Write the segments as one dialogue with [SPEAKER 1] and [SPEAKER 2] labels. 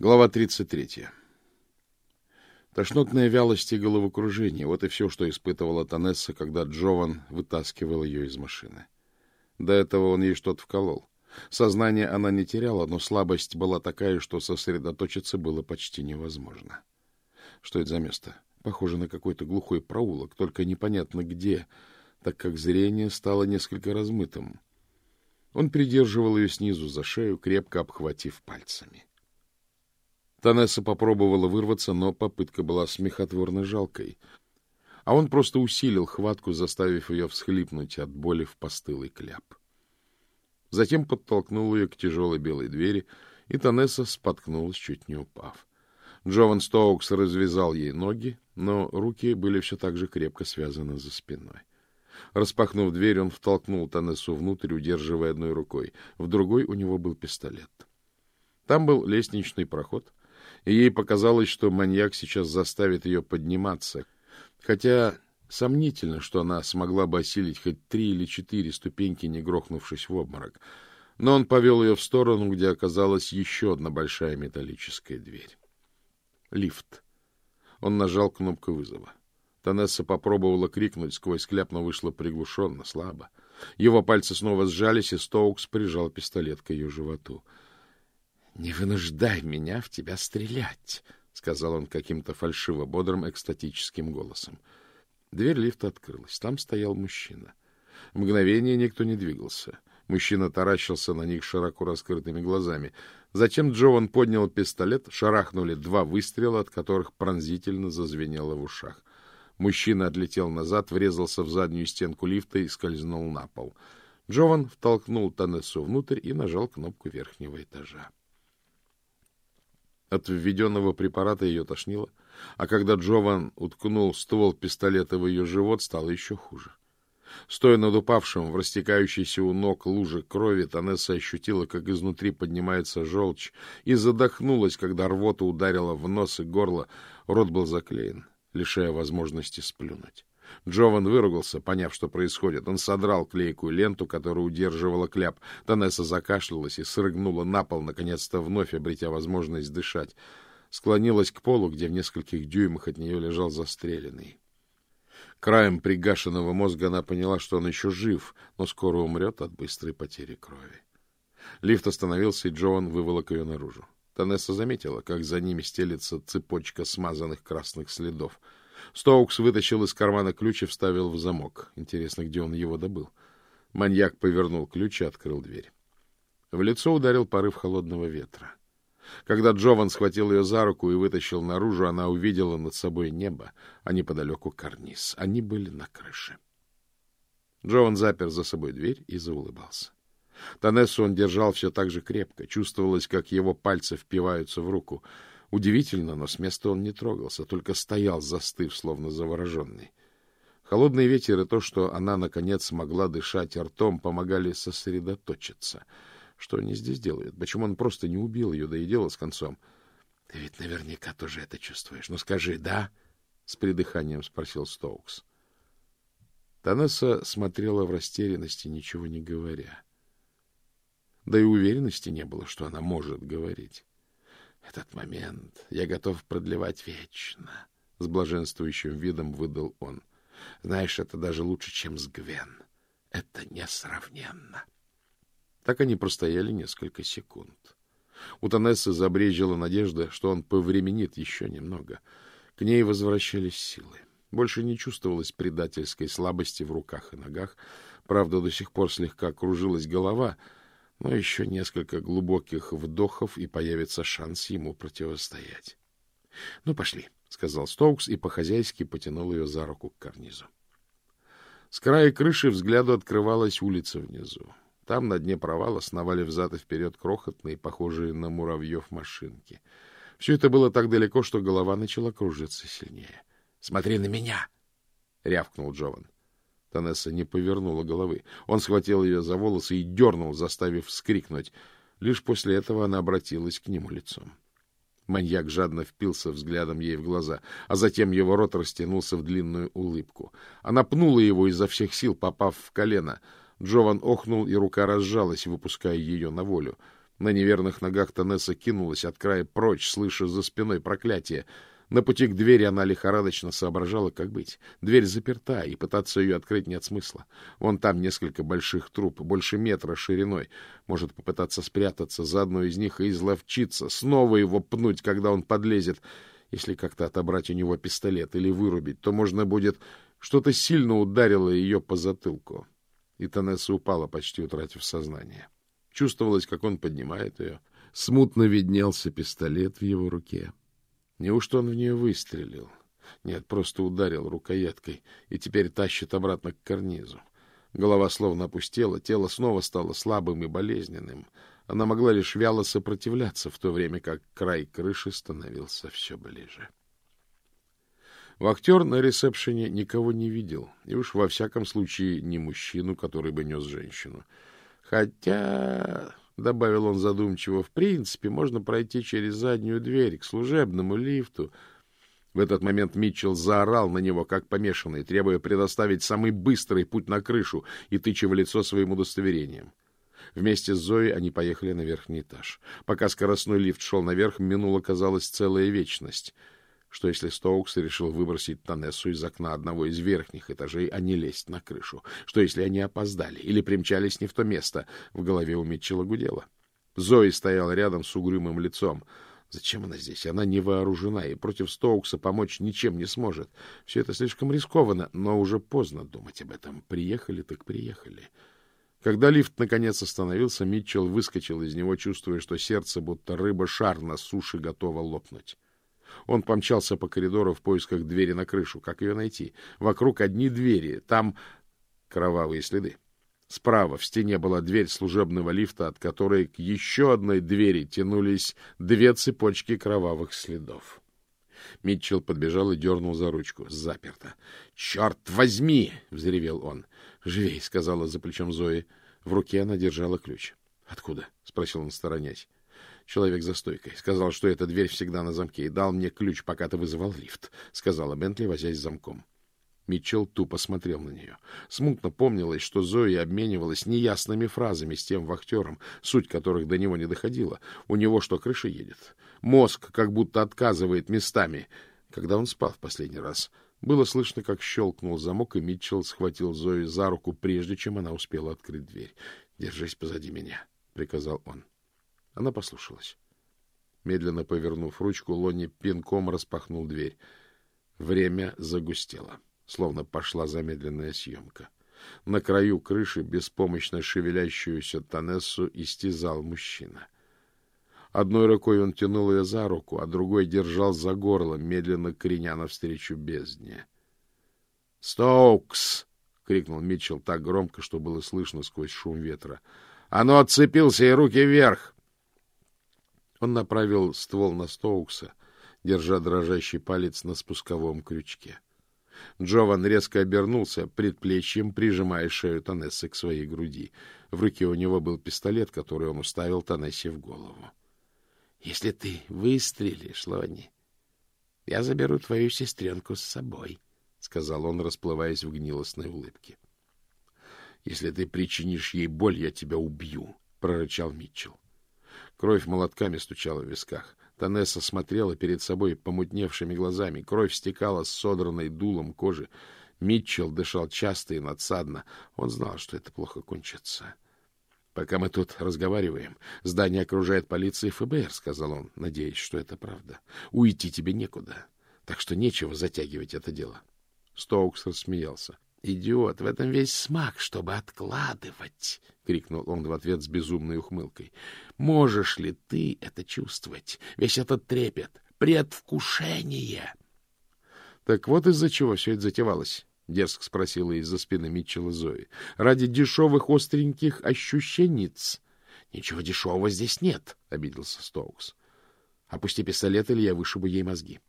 [SPEAKER 1] Глава 33. Тошнотная вялость и головокружение — вот и все, что испытывала Танесса, когда Джован вытаскивал ее из машины. До этого он ей что-то вколол. Сознание она не теряла, но слабость была такая, что сосредоточиться было почти невозможно. Что это за место? Похоже на какой-то глухой проулок, только непонятно где, так как зрение стало несколько размытым. Он придерживал ее снизу за шею, крепко обхватив пальцами. Танесса попробовала вырваться, но попытка была смехотворно жалкой. А он просто усилил хватку, заставив ее всхлипнуть от боли в постылый кляп. Затем подтолкнул ее к тяжелой белой двери, и Танесса споткнулась, чуть не упав. Джован Стоукс развязал ей ноги, но руки были все так же крепко связаны за спиной. Распахнув дверь, он втолкнул Танессу внутрь, удерживая одной рукой. В другой у него был пистолет. Там был лестничный проход, и ей показалось, что маньяк сейчас заставит ее подниматься, хотя сомнительно, что она смогла бы осилить хоть три или четыре ступеньки, не грохнувшись в обморок. Но он повел ее в сторону, где оказалась еще одна большая металлическая дверь. Лифт. Он нажал кнопку вызова. Танесса попробовала крикнуть сквозь кляп, но вышло приглушенно, слабо. Его пальцы снова сжались, и Стоукс прижал пистолет к ее животу —— Не вынуждай меня в тебя стрелять, — сказал он каким-то фальшиво-бодрым экстатическим голосом. Дверь лифта открылась. Там стоял мужчина. Мгновение никто не двигался. Мужчина таращился на них широко раскрытыми глазами. Затем Джован поднял пистолет, шарахнули два выстрела, от которых пронзительно зазвенело в ушах. Мужчина отлетел назад, врезался в заднюю стенку лифта и скользнул на пол. Джован втолкнул Танессу внутрь и нажал кнопку верхнего этажа. От введенного препарата ее тошнило, а когда Джован уткнул ствол пистолета в ее живот, стало еще хуже. Стоя над упавшим в растекающейся у ног луже крови, Танесса ощутила, как изнутри поднимается желчь, и задохнулась, когда рвота ударила в нос и горло. Рот был заклеен, лишая возможности сплюнуть. Джован выругался, поняв, что происходит. Он содрал клейкую ленту, которая удерживала кляп. Танесса закашлялась и срыгнула на пол, наконец-то вновь обретя возможность дышать. Склонилась к полу, где в нескольких дюймах от нее лежал застреленный. Краем пригашенного мозга она поняла, что он еще жив, но скоро умрет от быстрой потери крови. Лифт остановился, и Джоан выволок ее наружу. Танесса заметила, как за ними стелится цепочка смазанных красных следов — Стоукс вытащил из кармана ключ и вставил в замок. Интересно, где он его добыл. Маньяк повернул ключ и открыл дверь. В лицо ударил порыв холодного ветра. Когда Джован схватил ее за руку и вытащил наружу, она увидела над собой небо, а неподалеку карниз. Они были на крыше. Джован запер за собой дверь и заулыбался. Танессу он держал все так же крепко. Чувствовалось, как его пальцы впиваются в руку. Удивительно, но с места он не трогался, только стоял, застыв, словно завороженный. Холодный ветер и то, что она, наконец, смогла дышать ртом, помогали сосредоточиться. Что они здесь делают? Почему он просто не убил ее, да и дело с концом? — Ты ведь наверняка тоже это чувствуешь. Ну, скажи, да? — с придыханием спросил Стоукс. Танесса смотрела в растерянности, ничего не говоря. Да и уверенности не было, что она может говорить. Этот момент я готов продлевать вечно, — с блаженствующим видом выдал он. Знаешь, это даже лучше, чем с Гвен. Это несравненно. Так они простояли несколько секунд. У Танессы забрежила надежда, что он повременит еще немного. К ней возвращались силы. Больше не чувствовалось предательской слабости в руках и ногах. Правда, до сих пор слегка кружилась голова — но еще несколько глубоких вдохов, и появится шанс ему противостоять. — Ну, пошли, — сказал Стоукс и по-хозяйски потянул ее за руку к карнизу. С края крыши взгляду открывалась улица внизу. Там на дне провала сновали взад и вперед крохотные, похожие на муравьев машинки. Все это было так далеко, что голова начала кружиться сильнее. — Смотри на меня! — рявкнул Джован. Танесса не повернула головы. Он схватил ее за волосы и дернул, заставив вскрикнуть. Лишь после этого она обратилась к нему лицом. Маньяк жадно впился взглядом ей в глаза, а затем его рот растянулся в длинную улыбку. Она пнула его изо всех сил, попав в колено. Джован охнул, и рука разжалась, выпуская ее на волю. На неверных ногах Танесса кинулась от края прочь, слыша за спиной проклятие. На пути к двери она лихорадочно соображала, как быть. Дверь заперта, и пытаться ее открыть нет смысла. Вон там несколько больших труб, больше метра шириной. Может попытаться спрятаться за одной из них и изловчиться, снова его пнуть, когда он подлезет. Если как-то отобрать у него пистолет или вырубить, то можно будет... Что-то сильно ударило ее по затылку, и Танесса упала, почти утратив сознание. Чувствовалось, как он поднимает ее. Смутно виднелся пистолет в его руке. Неужто он в нее выстрелил? Нет, просто ударил рукояткой и теперь тащит обратно к карнизу. Голова словно опустела, тело снова стало слабым и болезненным. Она могла лишь вяло сопротивляться, в то время как край крыши становился все ближе. Вахтер на ресепшене никого не видел, и уж во всяком случае не мужчину, который бы нес женщину. Хотя добавил он задумчиво, — в принципе, можно пройти через заднюю дверь к служебному лифту. В этот момент Митчелл заорал на него, как помешанный, требуя предоставить самый быстрый путь на крышу и тыча в лицо своим удостоверением. Вместе с Зоей они поехали на верхний этаж. Пока скоростной лифт шел наверх, минула, казалось, целая вечность — что если Стоукс решил выбросить Танессу из окна одного из верхних этажей, а не лезть на крышу? Что если они опоздали или примчались не в то место? В голове у Митчелла гудело. Зои стояла рядом с угрюмым лицом. Зачем она здесь? Она не вооружена и против Стоукса помочь ничем не сможет. Все это слишком рискованно, но уже поздно думать об этом. Приехали так приехали. Когда лифт наконец остановился, Митчелл выскочил из него, чувствуя, что сердце, будто рыба-шар на суше, готово лопнуть. Он помчался по коридору в поисках двери на крышу. Как ее найти? Вокруг одни двери. Там кровавые следы. Справа в стене была дверь служебного лифта, от которой к еще одной двери тянулись две цепочки кровавых следов. Митчелл подбежал и дернул за ручку. Заперто. — Черт возьми! — взревел он. — Живей! — сказала за плечом Зои. В руке она держала ключ. — Откуда? — спросил он, сторонясь. Человек за стойкой. Сказал, что эта дверь всегда на замке, и дал мне ключ, пока ты вызывал лифт, — сказала Бентли, возясь с замком. Митчелл тупо смотрел на нее. Смутно помнилось, что Зои обменивалась неясными фразами с тем вахтером, суть которых до него не доходила. У него что, крыша едет? Мозг как будто отказывает местами. Когда он спал в последний раз, было слышно, как щелкнул замок, и Митчелл схватил Зои за руку, прежде чем она успела открыть дверь. — Держись позади меня, — приказал он. Она послушалась. Медленно повернув ручку, Лони пинком распахнул дверь. Время загустело, словно пошла замедленная съемка. На краю крыши беспомощно шевелящуюся Танессу истязал мужчина. Одной рукой он тянул ее за руку, а другой держал за горло, медленно креня навстречу бездне. «Стоукс!» — крикнул Митчелл так громко, что было слышно сквозь шум ветра. «А ну, отцепился и руки вверх!» Он направил ствол на Стоукса, держа дрожащий палец на спусковом крючке. Джован резко обернулся, предплечьем прижимая шею Танессы к своей груди. В руке у него был пистолет, который он уставил Танессе в голову. — Если ты выстрелишь, Лони, я заберу твою сестренку с собой, — сказал он, расплываясь в гнилостной улыбке. — Если ты причинишь ей боль, я тебя убью, — прорычал Митчелл. Кровь молотками стучала в висках. Танесса смотрела перед собой помутневшими глазами. Кровь стекала с содранной дулом кожи. Митчелл дышал часто и надсадно. Он знал, что это плохо кончится. — Пока мы тут разговариваем, здание окружает полиция и ФБР, — сказал он, надеясь, что это правда. — Уйти тебе некуда, так что нечего затягивать это дело. Стоукс рассмеялся. — Идиот, в этом весь смак, чтобы откладывать, — крикнул он в ответ с безумной ухмылкой. — Можешь ли ты это чувствовать? Весь этот трепет, предвкушение. — Так вот из-за чего все это затевалось, — дерзко спросила из-за спины Митчелла Зои. — Ради дешевых остреньких ощущенниц. — Ничего дешевого здесь нет, — обиделся Стоукс. — Опусти пистолет, или я вышибу ей мозги.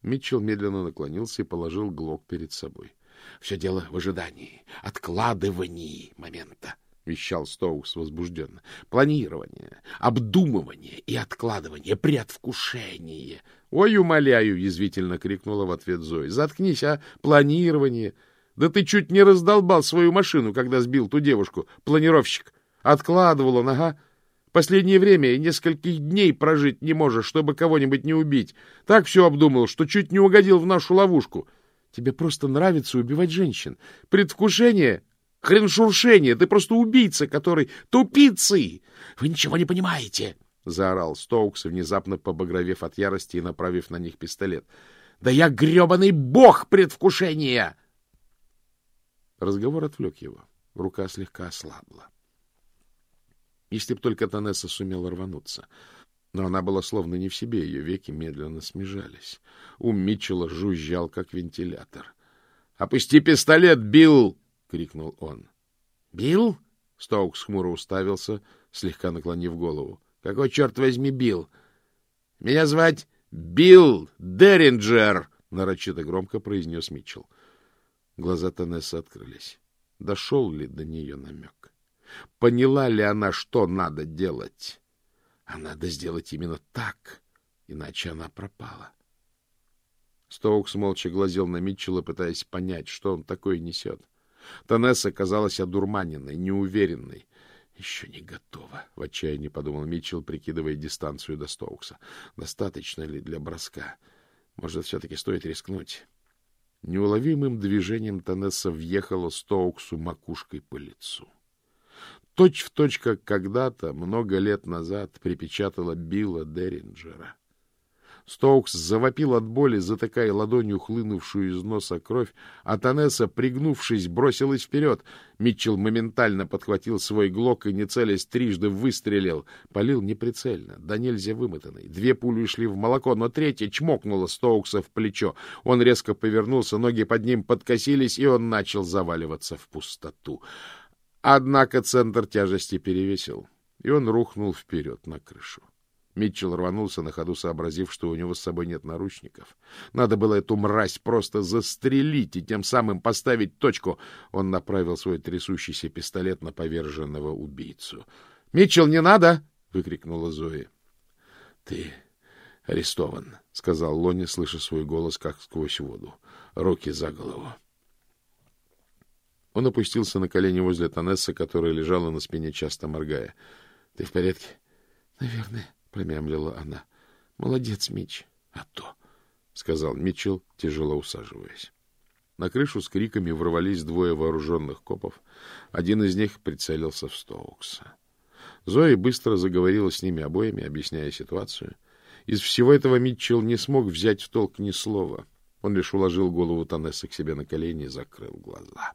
[SPEAKER 1] Митчелл медленно наклонился и положил глок перед собой. — все дело в ожидании, откладывании момента, — вещал Стоукс возбужденно. — Планирование, обдумывание и откладывание, предвкушение. — Ой, умоляю! — язвительно крикнула в ответ Зои. — Заткнись, а! Планирование! Да ты чуть не раздолбал свою машину, когда сбил ту девушку, планировщик. Откладывал он, ага. Последнее время и нескольких дней прожить не можешь, чтобы кого-нибудь не убить. Так все обдумал, что чуть не угодил в нашу ловушку. Тебе просто нравится убивать женщин. Предвкушение, хреншуршение. Ты просто убийца, который... Тупицы! Вы ничего не понимаете! — заорал Стоукс, внезапно побагровев от ярости и направив на них пистолет. — Да я гребаный бог предвкушения! Разговор отвлек его. Рука слегка ослабла. Если б только Танесса сумела рвануться. Но она была словно не в себе, ее веки медленно смежались. Ум Митчелла жужжал, как вентилятор. — Опусти пистолет, Билл! — крикнул он. — Билл? — Стоукс хмуро уставился, слегка наклонив голову. — Какой, черт возьми, Билл? — Меня звать Билл Деринджер! — нарочито громко произнес Митчелл. Глаза Танессы открылись. Дошел ли до нее намек? Поняла ли она, что надо делать? А надо сделать именно так, иначе она пропала. Стоукс молча глазел на Митчелла, пытаясь понять, что он такое несет. Танесса казалась одурманенной, неуверенной. Еще не готова, — в отчаянии подумал Митчелл, прикидывая дистанцию до Стоукса. Достаточно ли для броска? Может, все-таки стоит рискнуть? Неуловимым движением Танесса въехала Стоуксу макушкой по лицу. Точь в точь, как когда-то, много лет назад, припечатала Билла Деринджера. Стоукс завопил от боли, затыкая ладонью хлынувшую из носа кровь, а Танесса, пригнувшись, бросилась вперед. Митчелл моментально подхватил свой глок и, не целясь, трижды выстрелил. Полил неприцельно, да нельзя вымотанный. Две пули шли в молоко, но третья чмокнула Стоукса в плечо. Он резко повернулся, ноги под ним подкосились, и он начал заваливаться в пустоту. Однако центр тяжести перевесил, и он рухнул вперед на крышу. Митчелл рванулся на ходу, сообразив, что у него с собой нет наручников. Надо было эту мразь просто застрелить и тем самым поставить точку. Он направил свой трясущийся пистолет на поверженного убийцу. — Митчелл, не надо! — выкрикнула Зои. — Ты арестован, — сказал Лони, слыша свой голос, как сквозь воду. — Руки за голову. Он опустился на колени возле Танессы, которая лежала на спине, часто моргая. — Ты в порядке? — Наверное. — промямлила она. — Молодец, Мич. — А то, — сказал Митчелл, тяжело усаживаясь. На крышу с криками ворвались двое вооруженных копов. Один из них прицелился в Стоукса. Зои быстро заговорила с ними обоими, объясняя ситуацию. Из всего этого Митчелл не смог взять в толк ни слова. Он лишь уложил голову Танессы к себе на колени и закрыл глаза.